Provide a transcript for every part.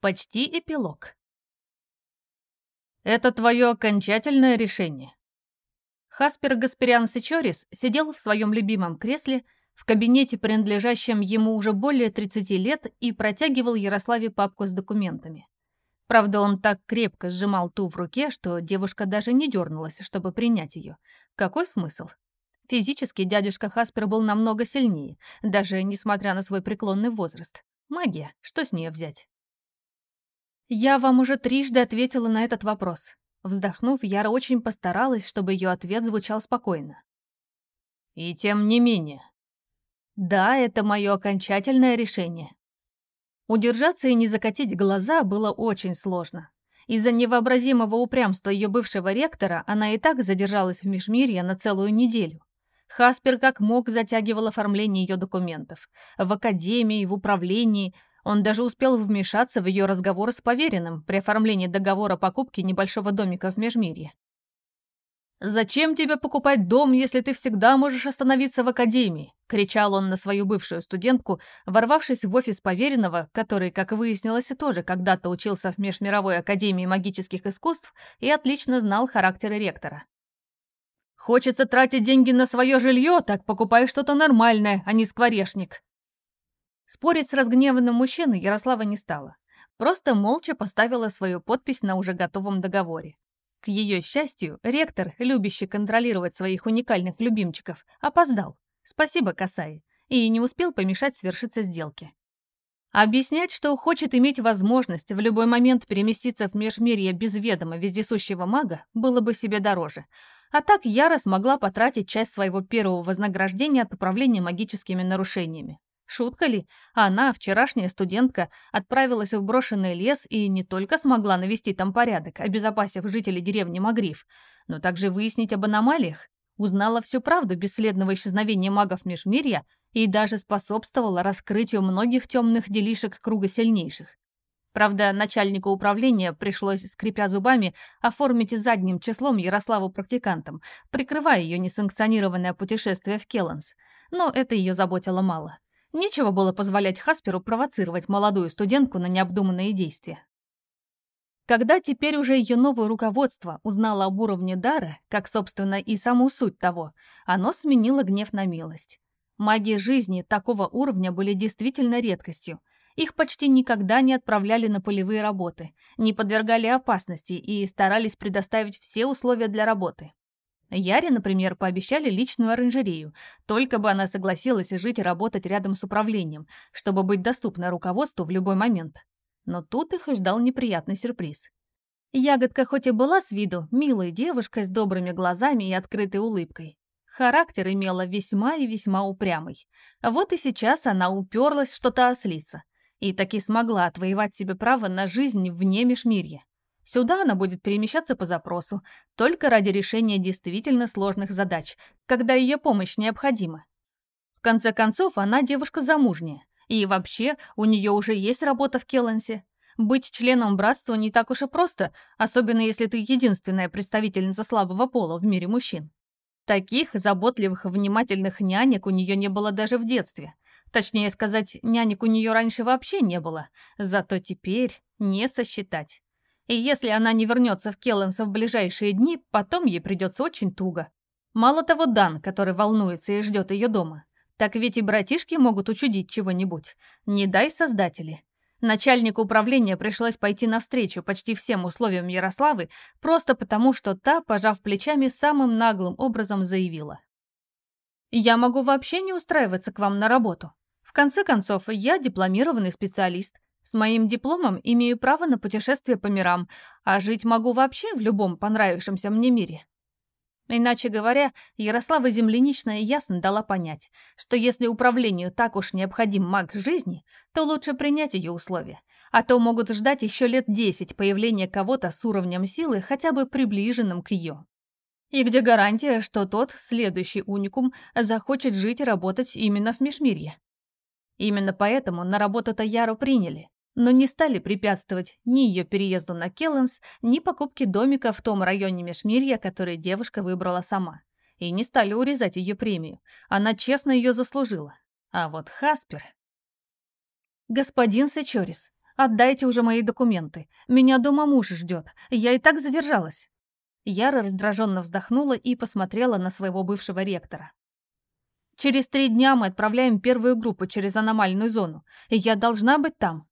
Почти эпилог. «Это твое окончательное решение?» Хаспер Гаспариан Сечорис сидел в своем любимом кресле в кабинете, принадлежащем ему уже более 30 лет, и протягивал Ярославе папку с документами. Правда, он так крепко сжимал ту в руке, что девушка даже не дернулась, чтобы принять ее. Какой смысл? Физически дядюшка Хаспер был намного сильнее, даже несмотря на свой преклонный возраст. Магия, что с нее взять? Я вам уже трижды ответила на этот вопрос. Вздохнув, Яра очень постаралась, чтобы ее ответ звучал спокойно. И тем не менее. Да, это мое окончательное решение. Удержаться и не закатить глаза было очень сложно. Из-за невообразимого упрямства ее бывшего ректора она и так задержалась в Межмирье на целую неделю. Хаспер как мог затягивал оформление ее документов. В академии, в управлении. Он даже успел вмешаться в ее разговор с поверенным при оформлении договора покупки небольшого домика в Межмирье. «Зачем тебе покупать дом, если ты всегда можешь остановиться в академии?» — кричал он на свою бывшую студентку, ворвавшись в офис поверенного, который, как выяснилось, тоже когда-то учился в Межмировой академии магических искусств и отлично знал характеры ректора. «Хочется тратить деньги на свое жилье, так покупай что-то нормальное, а не скворечник». Спорить с разгневанным мужчиной Ярослава не стала. Просто молча поставила свою подпись на уже готовом договоре. К ее счастью, ректор, любящий контролировать своих уникальных любимчиков, опоздал. Спасибо, Касай. И не успел помешать свершиться сделке. Объяснять, что хочет иметь возможность в любой момент переместиться в межмирье без ведома вездесущего мага, было бы себе дороже. А так Яра смогла потратить часть своего первого вознаграждения от управления магическими нарушениями. Шутка ли? Она, вчерашняя студентка, отправилась в брошенный лес и не только смогла навести там порядок, обезопасив жителей деревни Магриф, но также выяснить об аномалиях, узнала всю правду бесследного исчезновения магов Межмирья и даже способствовала раскрытию многих темных делишек круга сильнейших. Правда, начальнику управления пришлось, скрипя зубами, оформить задним числом Ярославу практикантом, прикрывая ее несанкционированное путешествие в Келланс. Но это ее заботило мало. Нечего было позволять Хасперу провоцировать молодую студентку на необдуманные действия. Когда теперь уже ее новое руководство узнало об уровне дара, как, собственно, и саму суть того, оно сменило гнев на милость. Маги жизни такого уровня были действительно редкостью. Их почти никогда не отправляли на полевые работы, не подвергали опасности и старались предоставить все условия для работы. Яре, например, пообещали личную оранжерею, только бы она согласилась жить и работать рядом с управлением, чтобы быть доступной руководству в любой момент. Но тут их ждал неприятный сюрприз. Ягодка хоть и была с виду милой девушкой с добрыми глазами и открытой улыбкой, характер имела весьма и весьма упрямый. Вот и сейчас она уперлась что-то ослиться и таки смогла отвоевать себе право на жизнь вне Межмирья. Сюда она будет перемещаться по запросу, только ради решения действительно сложных задач, когда ее помощь необходима. В конце концов, она девушка замужняя. И вообще, у нее уже есть работа в Келленсе. Быть членом братства не так уж и просто, особенно если ты единственная представительница слабого пола в мире мужчин. Таких заботливых, внимательных нянек у нее не было даже в детстве. Точнее сказать, нянек у нее раньше вообще не было, зато теперь не сосчитать. И если она не вернется в Келленса в ближайшие дни, потом ей придется очень туго. Мало того, Дан, который волнуется и ждет ее дома. Так ведь и братишки могут учудить чего-нибудь. Не дай создатели. Начальнику управления пришлось пойти навстречу почти всем условиям Ярославы, просто потому, что та, пожав плечами, самым наглым образом заявила. «Я могу вообще не устраиваться к вам на работу. В конце концов, я дипломированный специалист. С моим дипломом имею право на путешествие по мирам, а жить могу вообще в любом понравившемся мне мире. Иначе говоря, Ярослава Земляничная ясно дала понять, что если управлению так уж необходим маг жизни, то лучше принять ее условия, а то могут ждать еще лет десять появления кого-то с уровнем силы, хотя бы приближенным к ее. И где гарантия, что тот, следующий уникум, захочет жить и работать именно в Межмирье? Именно поэтому на работу-то Яру приняли но не стали препятствовать ни ее переезду на Келленс, ни покупке домика в том районе Межмирья, который девушка выбрала сама. И не стали урезать ее премию. Она честно ее заслужила. А вот Хаспер... «Господин Сечорис, Отдайте уже мои документы. Меня дома муж ждет. Я и так задержалась». Яра раздраженно вздохнула и посмотрела на своего бывшего ректора. «Через три дня мы отправляем первую группу через аномальную зону, и я должна быть там».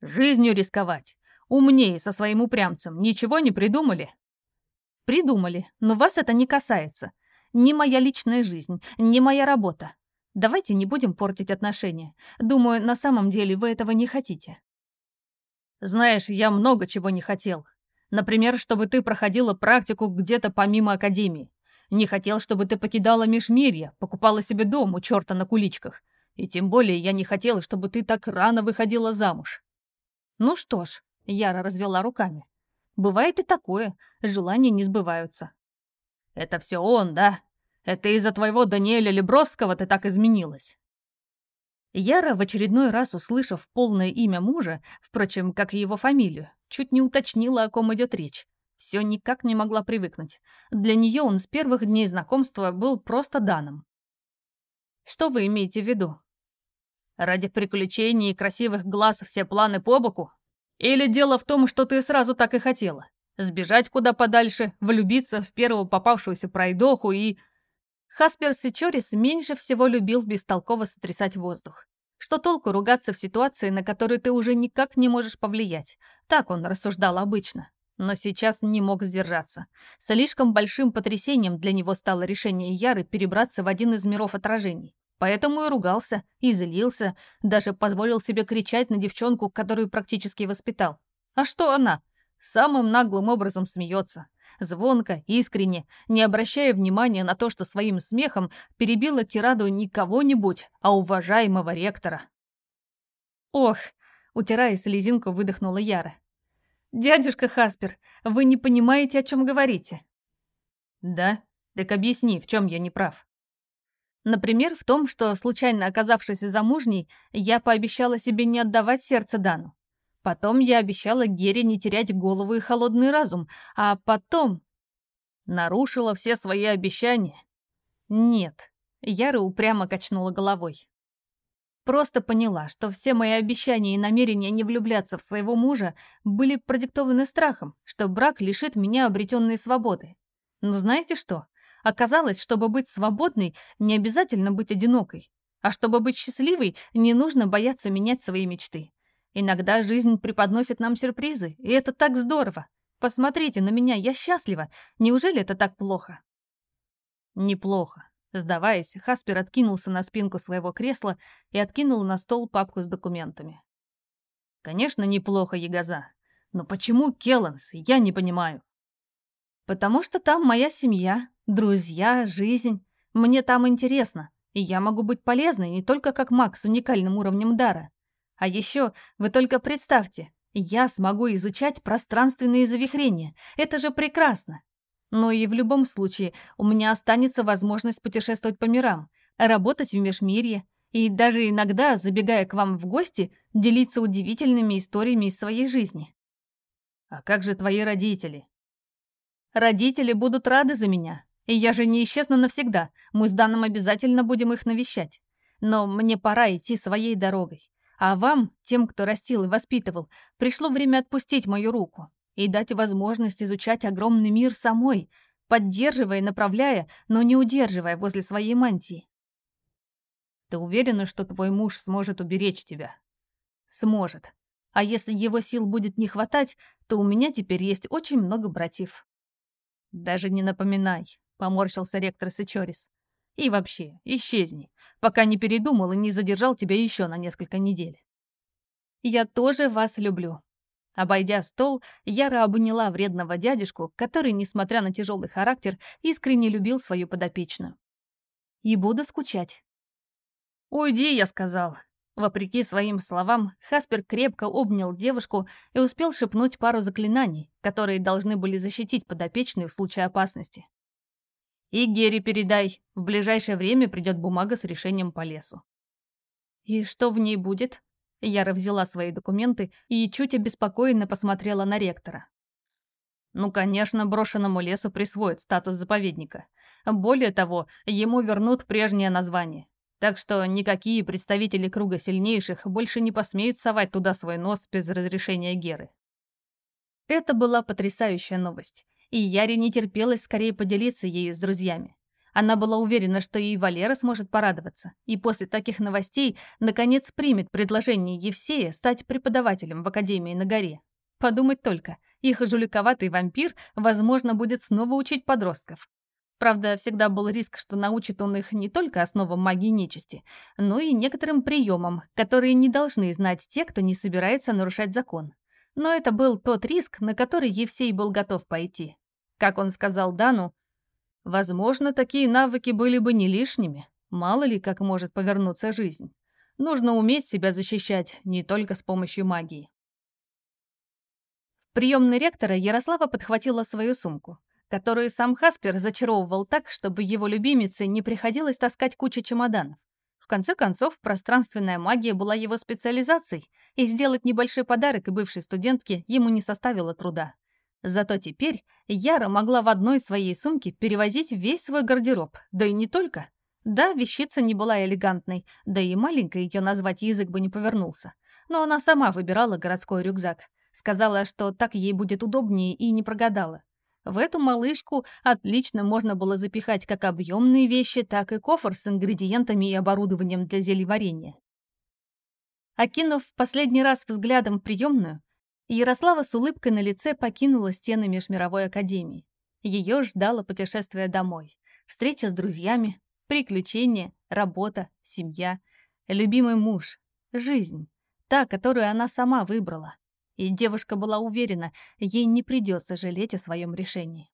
«Жизнью рисковать. Умнее со своим упрямцем. Ничего не придумали?» «Придумали, но вас это не касается. Ни моя личная жизнь, ни моя работа. Давайте не будем портить отношения. Думаю, на самом деле вы этого не хотите». Знаешь, я много чего не хотел. Например, чтобы ты проходила практику где-то помимо академии. Не хотел, чтобы ты покидала межмирье, покупала себе дом у черта на куличках. И тем более я не хотел, чтобы ты так рано выходила замуж. Ну что ж, Яра развела руками. Бывает и такое, желания не сбываются. Это все он, да? Это из-за твоего Даниэля Лебросского ты так изменилась? Яра, в очередной раз услышав полное имя мужа, впрочем, как и его фамилию, чуть не уточнила, о ком идет речь. Все никак не могла привыкнуть. Для нее он с первых дней знакомства был просто Даном. Что вы имеете в виду? Ради приключений и красивых глаз все планы по боку? Или дело в том, что ты сразу так и хотела? Сбежать куда подальше, влюбиться в первого попавшегося пройдоху и... Хаспер Сичорис меньше всего любил бестолково сотрясать воздух. Что толку ругаться в ситуации, на которую ты уже никак не можешь повлиять? Так он рассуждал обычно. Но сейчас не мог сдержаться. Слишком большим потрясением для него стало решение Яры перебраться в один из миров отражений. Поэтому и ругался, и злился, даже позволил себе кричать на девчонку, которую практически воспитал. А что она? Самым наглым образом смеется звонко, искренне, не обращая внимания на то, что своим смехом перебила тираду не кого-нибудь, а уважаемого ректора. «Ох!» — утирая слезинку, выдохнула Яра. «Дядюшка Хаспер, вы не понимаете, о чем говорите». «Да? Так объясни, в чем я не прав». Например, в том, что, случайно оказавшись замужней, я пообещала себе не отдавать сердце Дану. Потом я обещала Гере не терять голову и холодный разум, а потом... Нарушила все свои обещания? Нет. Яра упрямо качнула головой. Просто поняла, что все мои обещания и намерения не влюбляться в своего мужа были продиктованы страхом, что брак лишит меня обретенной свободы. Но знаете что? Оказалось, чтобы быть свободной, не обязательно быть одинокой. А чтобы быть счастливой, не нужно бояться менять свои мечты. Иногда жизнь преподносит нам сюрпризы, и это так здорово. Посмотрите на меня, я счастлива. Неужели это так плохо? Неплохо. Сдаваясь, Хаспер откинулся на спинку своего кресла и откинул на стол папку с документами. Конечно, неплохо, Ягоза. Но почему Келланс, я не понимаю. Потому что там моя семья, друзья, жизнь. Мне там интересно, и я могу быть полезной не только как маг с уникальным уровнем дара. А еще вы только представьте, я смогу изучать пространственные завихрения. Это же прекрасно. Но и в любом случае у меня останется возможность путешествовать по мирам, работать в межмирье и даже иногда, забегая к вам в гости, делиться удивительными историями из своей жизни. А как же твои родители? Родители будут рады за меня. И я же не исчезну навсегда. Мы с Даном обязательно будем их навещать. Но мне пора идти своей дорогой. А вам, тем, кто растил и воспитывал, пришло время отпустить мою руку и дать возможность изучать огромный мир самой, поддерживая направляя, но не удерживая возле своей мантии. Ты уверена, что твой муж сможет уберечь тебя? Сможет. А если его сил будет не хватать, то у меня теперь есть очень много братьев. Даже не напоминай, поморщился ректор Сычорис. И вообще, исчезни, пока не передумал и не задержал тебя еще на несколько недель. Я тоже вас люблю. Обойдя стол, Яра обняла вредного дядюшку, который, несмотря на тяжелый характер, искренне любил свою подопечную. И буду скучать. «Уйди», — я сказал. Вопреки своим словам, Хаспер крепко обнял девушку и успел шепнуть пару заклинаний, которые должны были защитить подопечную в случае опасности. И Гере передай, в ближайшее время придет бумага с решением по лесу. И что в ней будет? Яра взяла свои документы и чуть обеспокоенно посмотрела на ректора. Ну, конечно, брошенному лесу присвоят статус заповедника. Более того, ему вернут прежнее название. Так что никакие представители круга сильнейших больше не посмеют совать туда свой нос без разрешения Геры. Это была потрясающая новость, и Яре не терпелось скорее поделиться ею с друзьями. Она была уверена, что и Валера сможет порадоваться, и после таких новостей наконец примет предложение Евсея стать преподавателем в Академии на горе. Подумать только, их жуликоватый вампир, возможно, будет снова учить подростков. Правда, всегда был риск, что научит он их не только основам магии нечисти, но и некоторым приемам, которые не должны знать те, кто не собирается нарушать закон. Но это был тот риск, на который Евсей был готов пойти. Как он сказал Дану, «Возможно, такие навыки были бы не лишними. Мало ли, как может повернуться жизнь. Нужно уметь себя защищать не только с помощью магии». В приемной ректора Ярослава подхватила свою сумку которую сам Хаспер зачаровывал так, чтобы его любимице не приходилось таскать кучу чемоданов. В конце концов, пространственная магия была его специализацией, и сделать небольшой подарок и бывшей студентке ему не составило труда. Зато теперь Яра могла в одной своей сумке перевозить весь свой гардероб, да и не только. Да, вещица не была элегантной, да и маленькой ее назвать язык бы не повернулся. Но она сама выбирала городской рюкзак. Сказала, что так ей будет удобнее и не прогадала. В эту малышку отлично можно было запихать как объемные вещи, так и кофр с ингредиентами и оборудованием для зельеварения. Окинув последний раз взглядом приемную, Ярослава с улыбкой на лице покинула стены Межмировой Академии. Ее ждало путешествие домой, встреча с друзьями, приключения, работа, семья, любимый муж, жизнь, та, которую она сама выбрала. И девушка была уверена, ей не придется жалеть о своем решении.